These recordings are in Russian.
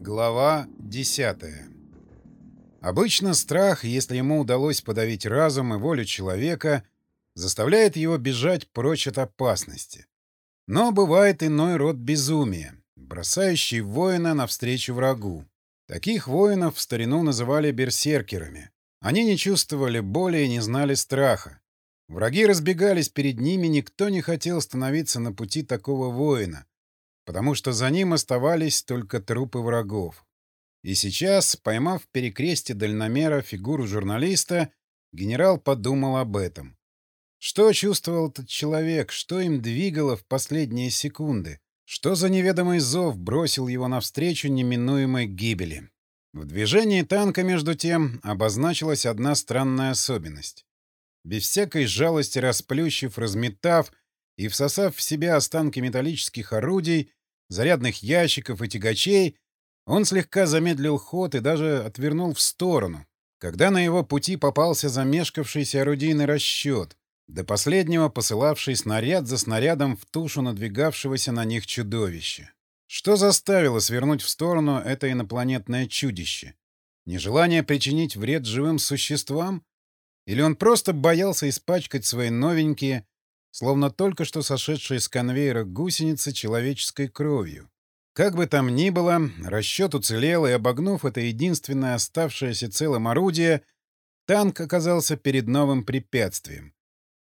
Глава 10 Обычно страх, если ему удалось подавить разум и волю человека, заставляет его бежать прочь от опасности. Но бывает иной род безумия, бросающий воина навстречу врагу. Таких воинов в старину называли берсеркерами. Они не чувствовали боли и не знали страха. Враги разбегались перед ними, никто не хотел становиться на пути такого воина, потому что за ним оставались только трупы врагов. И сейчас, поймав в перекресте дальномера фигуру журналиста, генерал подумал об этом. Что чувствовал этот человек, что им двигало в последние секунды? Что за неведомый зов бросил его навстречу неминуемой гибели? В движении танка, между тем, обозначилась одна странная особенность. Без всякой жалости расплющив, разметав и всосав в себя останки металлических орудий, зарядных ящиков и тягачей, он слегка замедлил ход и даже отвернул в сторону, когда на его пути попался замешкавшийся орудийный расчет, до последнего посылавший снаряд за снарядом в тушу надвигавшегося на них чудовища. Что заставило свернуть в сторону это инопланетное чудище? Нежелание причинить вред живым существам? Или он просто боялся испачкать свои новенькие, словно только что сошедшие с конвейера гусеницы человеческой кровью. Как бы там ни было, расчет уцелел, и, обогнув это единственное оставшееся целым орудие, танк оказался перед новым препятствием.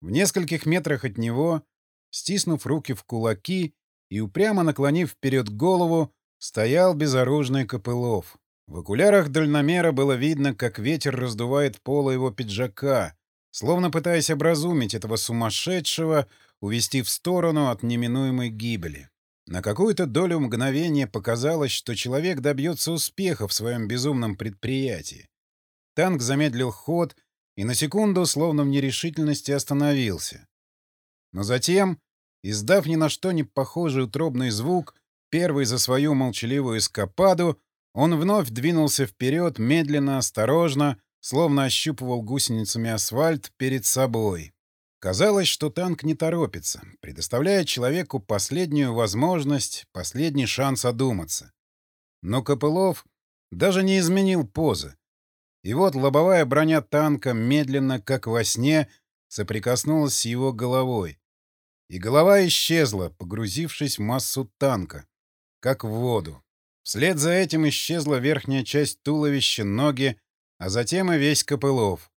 В нескольких метрах от него, стиснув руки в кулаки и упрямо наклонив вперед голову, стоял безоружный Копылов. В окулярах дальномера было видно, как ветер раздувает поло его пиджака, словно пытаясь образумить этого сумасшедшего, увести в сторону от неминуемой гибели. На какую-то долю мгновения показалось, что человек добьется успеха в своем безумном предприятии. Танк замедлил ход и на секунду, словно в нерешительности, остановился. Но затем, издав ни на что не похожий утробный звук, первый за свою молчаливую эскападу, он вновь двинулся вперед, медленно, осторожно, словно ощупывал гусеницами асфальт перед собой. Казалось, что танк не торопится, предоставляя человеку последнюю возможность, последний шанс одуматься. Но Копылов даже не изменил позы. И вот лобовая броня танка медленно, как во сне, соприкоснулась с его головой. И голова исчезла, погрузившись в массу танка, как в воду. Вслед за этим исчезла верхняя часть туловища, ноги, а затем и весь Копылов.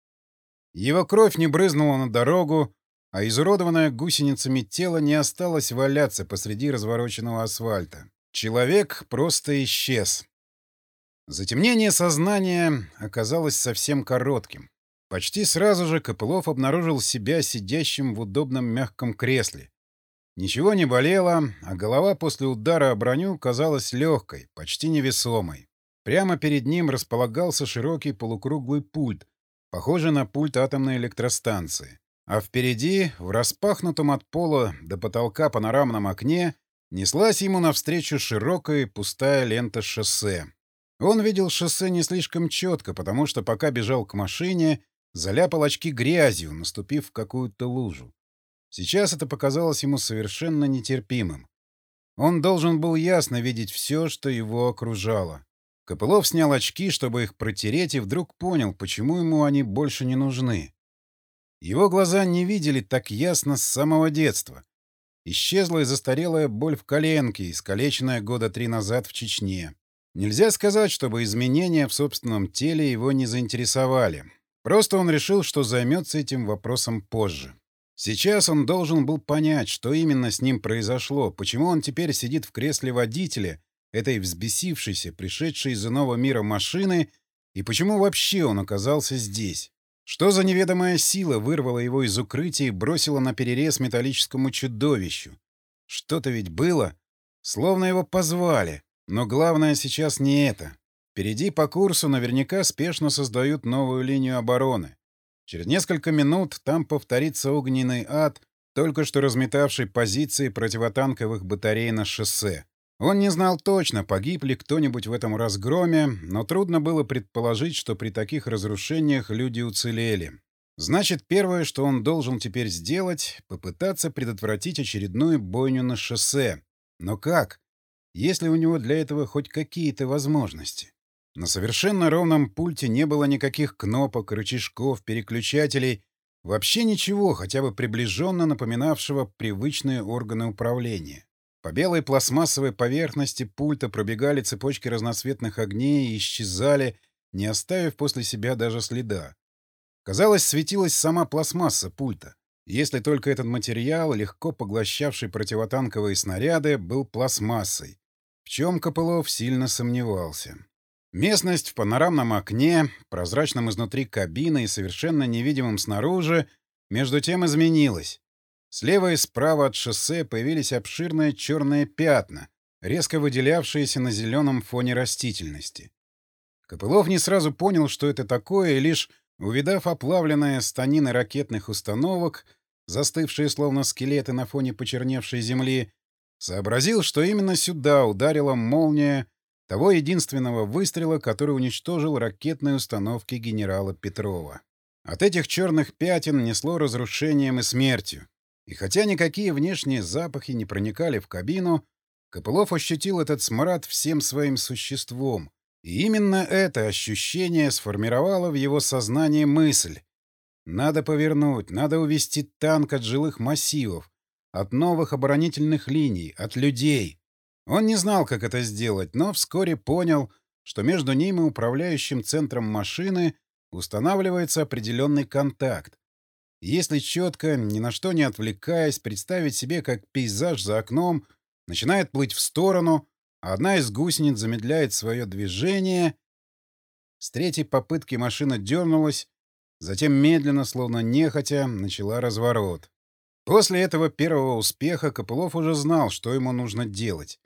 Его кровь не брызнула на дорогу, а изуродованное гусеницами тело не осталось валяться посреди развороченного асфальта. Человек просто исчез. Затемнение сознания оказалось совсем коротким. Почти сразу же Копылов обнаружил себя сидящим в удобном мягком кресле. Ничего не болело, а голова после удара о броню казалась легкой, почти невесомой. Прямо перед ним располагался широкий полукруглый пульт, похожий на пульт атомной электростанции. А впереди, в распахнутом от пола до потолка панорамном окне, неслась ему навстречу широкая пустая лента шоссе. Он видел шоссе не слишком четко, потому что пока бежал к машине, заляпал очки грязью, наступив в какую-то лужу. Сейчас это показалось ему совершенно нетерпимым. Он должен был ясно видеть все, что его окружало. Копылов снял очки, чтобы их протереть, и вдруг понял, почему ему они больше не нужны. Его глаза не видели так ясно с самого детства. Исчезла и застарелая боль в коленке, искалеченная года три назад в Чечне. Нельзя сказать, чтобы изменения в собственном теле его не заинтересовали. Просто он решил, что займется этим вопросом позже. Сейчас он должен был понять, что именно с ним произошло, почему он теперь сидит в кресле водителя этой взбесившейся, пришедшей из иного мира машины, и почему вообще он оказался здесь? Что за неведомая сила вырвала его из укрытия и бросила на перерез металлическому чудовищу? Что-то ведь было, словно его позвали. Но главное сейчас не это. Впереди по курсу наверняка спешно создают новую линию обороны. Через несколько минут там повторится огненный ад, только что разметавший позиции противотанковых батарей на шоссе. Он не знал точно, погиб ли кто-нибудь в этом разгроме, но трудно было предположить, что при таких разрушениях люди уцелели. Значит, первое, что он должен теперь сделать — попытаться предотвратить очередную бойню на шоссе. Но как? есть ли у него для этого хоть какие-то возможности. На совершенно ровном пульте не было никаких кнопок, рычажков, переключателей, вообще ничего, хотя бы приближенно напоминавшего привычные органы управления. По белой пластмассовой поверхности пульта пробегали цепочки разноцветных огней и исчезали, не оставив после себя даже следа. Казалось, светилась сама пластмасса пульта, если только этот материал, легко поглощавший противотанковые снаряды, был пластмассой, в чем Копылов сильно сомневался. Местность в панорамном окне, прозрачном изнутри кабины и совершенно невидимом снаружи, между тем изменилась. Слева и справа от шоссе появились обширные черные пятна, резко выделявшиеся на зеленом фоне растительности. Копылов не сразу понял, что это такое, и лишь, увидав оплавленные станины ракетных установок, застывшие словно скелеты на фоне почерневшей земли, сообразил, что именно сюда ударила молния того единственного выстрела, который уничтожил ракетные установки генерала Петрова. От этих черных пятен несло разрушением и смертью. И хотя никакие внешние запахи не проникали в кабину, Копылов ощутил этот смрад всем своим существом, и именно это ощущение сформировало в его сознании мысль. Надо повернуть, надо увести танк от жилых массивов, от новых оборонительных линий, от людей. Он не знал, как это сделать, но вскоре понял, что между ним и управляющим центром машины устанавливается определенный контакт. Если четко, ни на что не отвлекаясь, представить себе, как пейзаж за окном начинает плыть в сторону, Одна из гусениц замедляет свое движение. С третьей попытки машина дернулась, затем медленно, словно нехотя, начала разворот. После этого первого успеха Копылов уже знал, что ему нужно делать.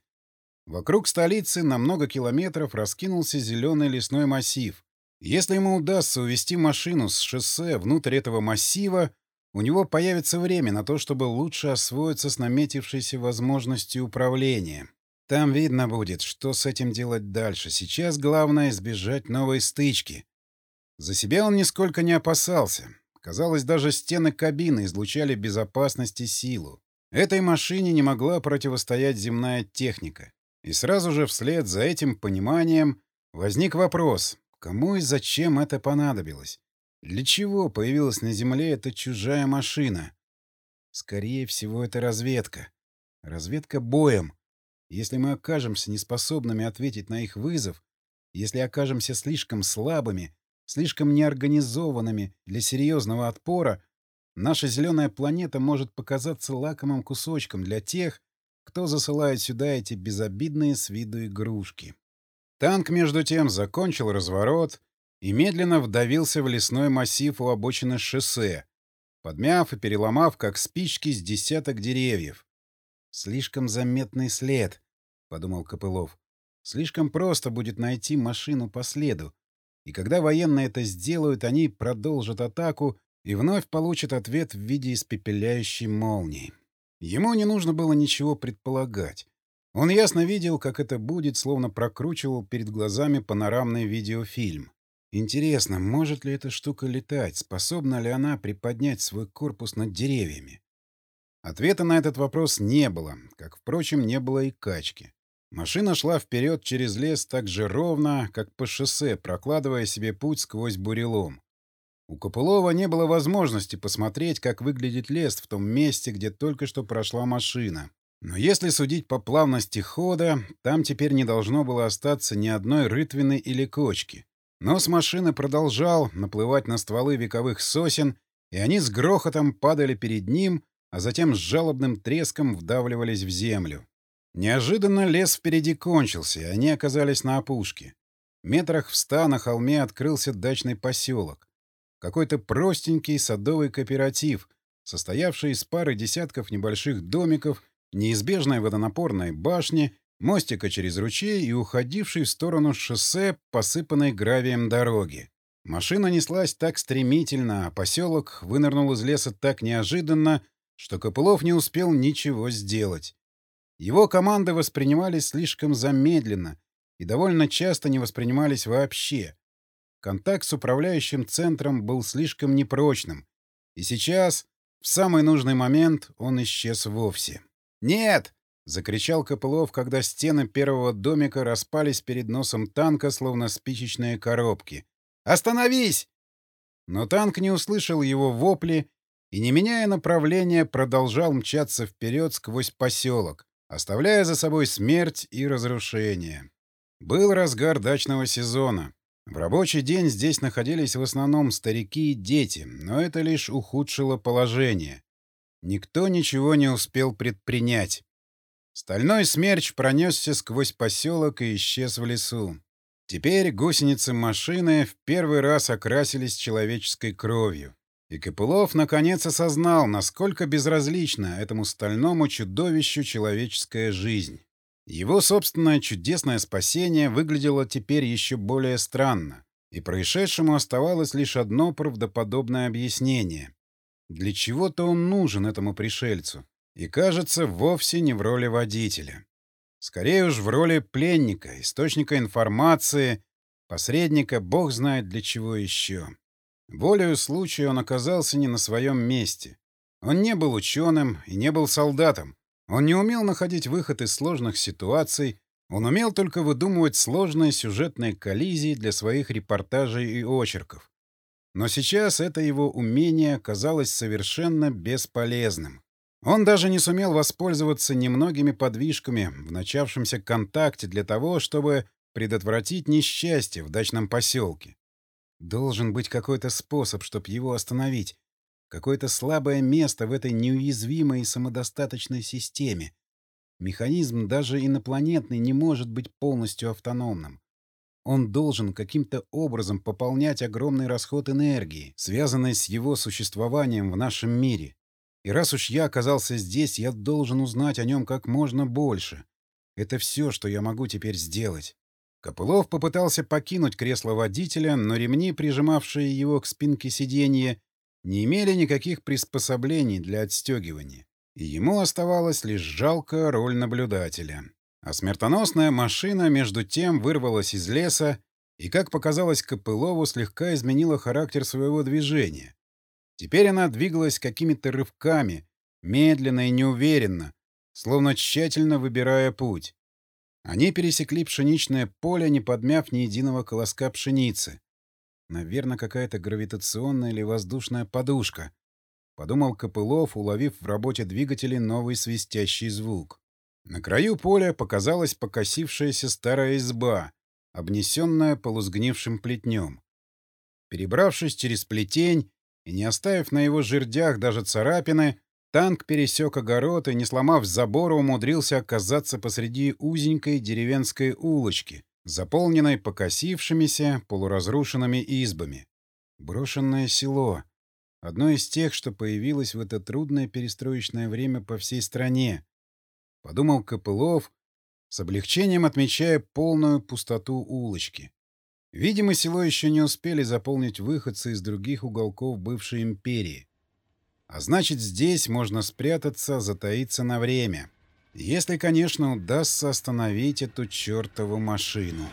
Вокруг столицы на много километров раскинулся зеленый лесной массив. Если ему удастся увести машину с шоссе внутрь этого массива, у него появится время на то, чтобы лучше освоиться с наметившейся возможностью управления. Там видно будет, что с этим делать дальше. Сейчас главное — избежать новой стычки. За себя он нисколько не опасался. Казалось, даже стены кабины излучали безопасность и силу. Этой машине не могла противостоять земная техника. И сразу же вслед за этим пониманием возник вопрос, кому и зачем это понадобилось? Для чего появилась на Земле эта чужая машина? Скорее всего, это разведка. Разведка боем. Если мы окажемся неспособными ответить на их вызов, если окажемся слишком слабыми, слишком неорганизованными для серьезного отпора, наша зеленая планета может показаться лакомым кусочком для тех, кто засылает сюда эти безобидные с виду игрушки. Танк, между тем, закончил разворот и медленно вдавился в лесной массив у обочины шоссе, подмяв и переломав, как спички, с десяток деревьев. Слишком заметный след, подумал Копылов. Слишком просто будет найти машину по следу. И когда военные это сделают, они продолжат атаку и вновь получат ответ в виде испепеляющей молнии. Ему не нужно было ничего предполагать. Он ясно видел, как это будет, словно прокручивал перед глазами панорамный видеофильм. Интересно, может ли эта штука летать, способна ли она приподнять свой корпус над деревьями? Ответа на этот вопрос не было, как, впрочем, не было и качки. Машина шла вперед через лес так же ровно, как по шоссе, прокладывая себе путь сквозь бурелом. У Копылова не было возможности посмотреть, как выглядит лес в том месте, где только что прошла машина. Но если судить по плавности хода, там теперь не должно было остаться ни одной рытвины или кочки. Нос машины продолжал наплывать на стволы вековых сосен, и они с грохотом падали перед ним, а затем с жалобным треском вдавливались в землю. Неожиданно лес впереди кончился, и они оказались на опушке. Метрах в ста на холме открылся дачный поселок. Какой-то простенький садовый кооператив, состоявший из пары десятков небольших домиков, неизбежной водонапорной башни, мостика через ручей и уходивший в сторону шоссе, посыпанной гравием дороги. Машина неслась так стремительно, а поселок вынырнул из леса так неожиданно, что Копылов не успел ничего сделать. Его команды воспринимались слишком замедленно и довольно часто не воспринимались вообще. Контакт с управляющим центром был слишком непрочным, и сейчас, в самый нужный момент, он исчез вовсе. «Нет!» — закричал Копылов, когда стены первого домика распались перед носом танка, словно спичечные коробки. «Остановись!» Но танк не услышал его вопли и, не меняя направления, продолжал мчаться вперед сквозь поселок, оставляя за собой смерть и разрушение. Был разгар дачного сезона. В рабочий день здесь находились в основном старики и дети, но это лишь ухудшило положение. Никто ничего не успел предпринять. Стальной смерч пронесся сквозь поселок и исчез в лесу. Теперь гусеницы машины в первый раз окрасились человеческой кровью. И Копылов наконец осознал, насколько безразлична этому стальному чудовищу человеческая жизнь. Его собственное чудесное спасение выглядело теперь еще более странно, и происшедшему оставалось лишь одно правдоподобное объяснение. Для чего-то он нужен этому пришельцу, и, кажется, вовсе не в роли водителя. Скорее уж в роли пленника, источника информации, посредника, бог знает для чего еще. Волею случая он оказался не на своем месте. Он не был ученым и не был солдатом. Он не умел находить выход из сложных ситуаций, он умел только выдумывать сложные сюжетные коллизии для своих репортажей и очерков. Но сейчас это его умение казалось совершенно бесполезным. Он даже не сумел воспользоваться немногими подвижками в начавшемся контакте для того, чтобы предотвратить несчастье в дачном поселке. Должен быть какой-то способ, чтобы его остановить. Какое-то слабое место в этой неуязвимой и самодостаточной системе. Механизм даже инопланетный не может быть полностью автономным. Он должен каким-то образом пополнять огромный расход энергии, связанный с его существованием в нашем мире. И раз уж я оказался здесь, я должен узнать о нем как можно больше. Это все, что я могу теперь сделать. Копылов попытался покинуть кресло водителя, но ремни, прижимавшие его к спинке сиденья, не имели никаких приспособлений для отстегивания, и ему оставалась лишь жалкая роль наблюдателя. А смертоносная машина, между тем, вырвалась из леса и, как показалось Копылову, слегка изменила характер своего движения. Теперь она двигалась какими-то рывками, медленно и неуверенно, словно тщательно выбирая путь. Они пересекли пшеничное поле, не подмяв ни единого колоска пшеницы. Наверное, какая-то гравитационная или воздушная подушка. Подумал Копылов, уловив в работе двигателей новый свистящий звук. На краю поля показалась покосившаяся старая изба, обнесенная полусгнившим плетнем. Перебравшись через плетень и не оставив на его жердях даже царапины, Танк пересек огород и, не сломав забора, умудрился оказаться посреди узенькой деревенской улочки, заполненной покосившимися, полуразрушенными избами. Брошенное село. Одно из тех, что появилось в это трудное перестроечное время по всей стране. Подумал Копылов, с облегчением отмечая полную пустоту улочки. Видимо, село еще не успели заполнить выходцы из других уголков бывшей империи. А значит, здесь можно спрятаться, затаиться на время. Если, конечно, удастся остановить эту чертову машину.